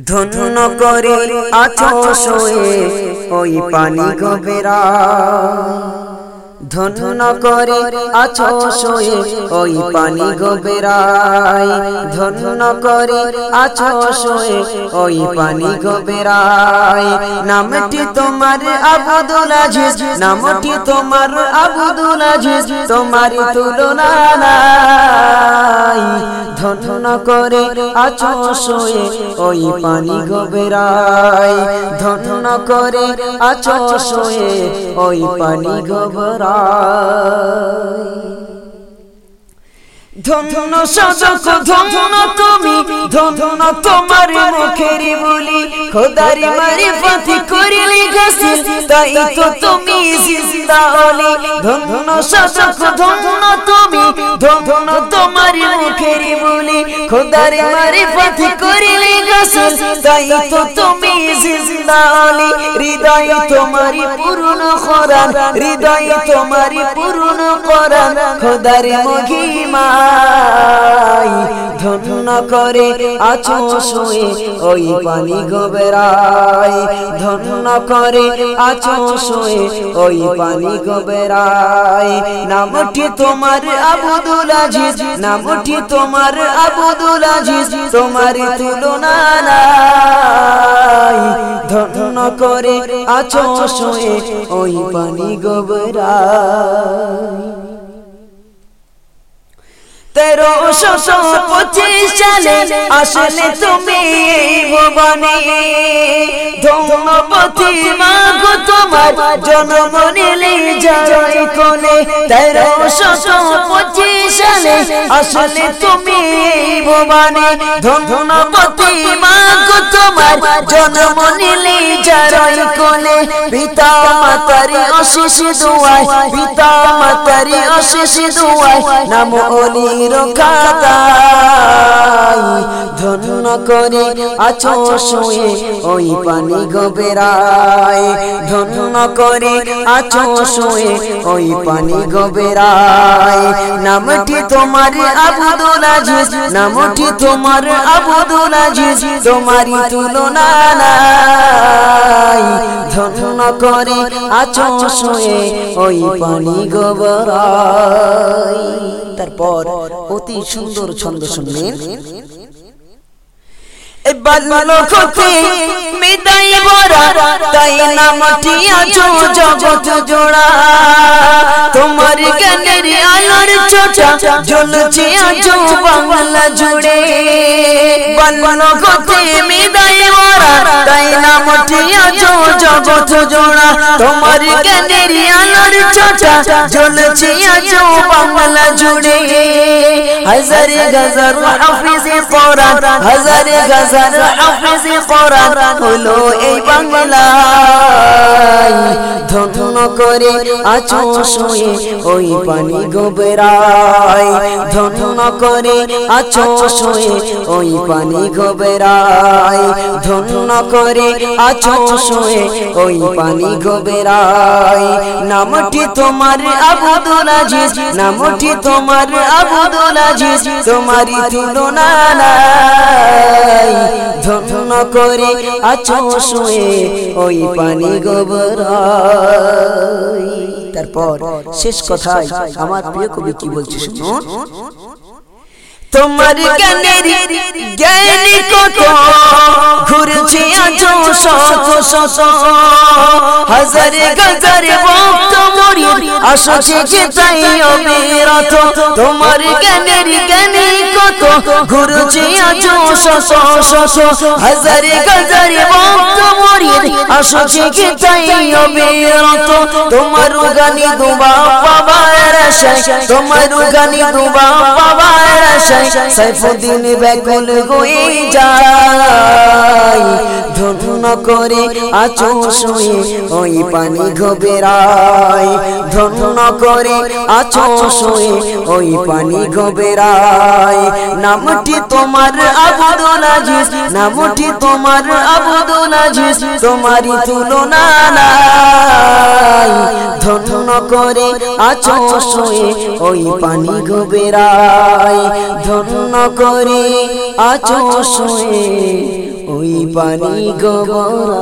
ধন্য করে আছো শোয়ে ওই পানি গভীরা ধন্য করে আছো শোয়ে, ওই পানি গভীরাই ধন্য করে আছো শোয়ে, ওই পানি গভীরাই নামটি তোমার আবুদুল আজিজ, নামটি তোমার আবুদুল আজিজ, তোমার তুলনা নাই। ধন্য করে আছো শোয়ে, ওই পানি গভীরাই ধন্য করে আছো শোয়ে, ওই পানি গভীরাই ধন্য সজক ধন্য তুমি ধন্য তোমার মুখের বলি খোদারি মারি পথি করিলি গাছিল তাই তো তুমি জিন্দা হলে। ধন্য শাসক, ধন্য তুমি, ধন্য তোমার মুখের বলে। খোদারি মারে পাতি করিলে গাছিল তাই তো তুমি জিন্দা হলে। হৃদয় তোমারি পূর্ণ করান হৃদয় তোমারি পূর্ণ করান, খোদারি মহিমা ধন্য করে আছো শোয়ে ওই পানি গোবেরাই ধন্য করে আছো শোয়ে ওই পানি গোবেরাই নামটি তোমার আবুদুল আজিজ, নামটি তোমার আবুদুল আজিজ, তোমার তুলনা ধন্য করে আছো শোয়ে ওই পানি গোবেরাই তেরো শশো পঁচিশ সালে আসলে তুমি ভুবনে। ধর্মপতি মাগো তোমার জন্ম নিলে জয় কোলে। তেরো শশো পঁচিশ সালে আসলে তুমি ভুবনে। ধর্মপতি মাগো তোমার জন্ম নিলে জয় কোলে। পিতা মাতারি পিতা মাতারি নাম অলি ধন্য করে আছো শোয়ে ওই পানি গবেরায়। ধন্য করে আছো শোয়ে ওই পানি গবেরায়। নামটি তোমার আবুদুল আজিজ, নামটি তোমার আবুদুল আজিজ তুলনা নাই। ধন্য করে আছো শোয়ে ওই পানি গবরায়। তারপর অতি সুন্দর ছন্দ শুনলেন। বাল্যকতে মেদাই ভরা তাই নামটি আছো জগৎ জোড়া তোমার জ্ঞানের আলোর চোটা জ্বলছে আছো বাংলা জুড়ে বাল্যকতে মেদাই ভরা তাই নামটি আছো জগৎ জোড়া তোমার জ্ঞানের আলোর চোটা জ্বলছে আছো বাংলা জুড়ে হাজারে গাজার হাফিজে কোরআন হাজারে গাজার হাফিজে কোরআন হলো এই বাংলায় ধন্য করে আছো শুয়ে ওই পানি গোবেরায়। ধন্য করে আছো শুয়ে ওই পানি গোবেরায়। ধন্য করে আছো শুয়ে ওই পানি গোবেরায়। নামটি তোমার আবুদুল আজিজ, নামটি তোমার আবুদুল আজিজ, তোমারই তুলনা নাই। ধন্য করে আছো শুয়ে ওই পানি গোবর তারপর শেষ কথায় আমার প্রিয় কবি কি বলছে শুনুন তোমার জ্ঞানের জ্ঞানী কত? ঘুরছে শত শত হাজারে গজারে ভক্ত মরির আসছে যে তাই অবিরত। তোমার জ্ঞানের জ্ঞানী কত ঘুরছে আছো শত শত হাজারে গজারে ভক্ত মরির আসছে যে তাই অবিরত গানি দুবা আশায়, তোমার গানি দুবা আশায়। সাইফুদ্দিন ব্যাকুল হয়ে যায়। করে আছো শুয়ে, ওই পানি গবেরায় ধন্য করে আছো শুয়ে, ওই পানি গবেরায় নামটি তোমার আবুদুল আজিজ, নামটি তোমার আবুদুল আজিজ, তোমারই তুলনা নাই। ধন্য করে আছো শুয়ে, ওই পানি গবেরায় ধন্য করে আছো শুয়ে। ওই পানি গোবরা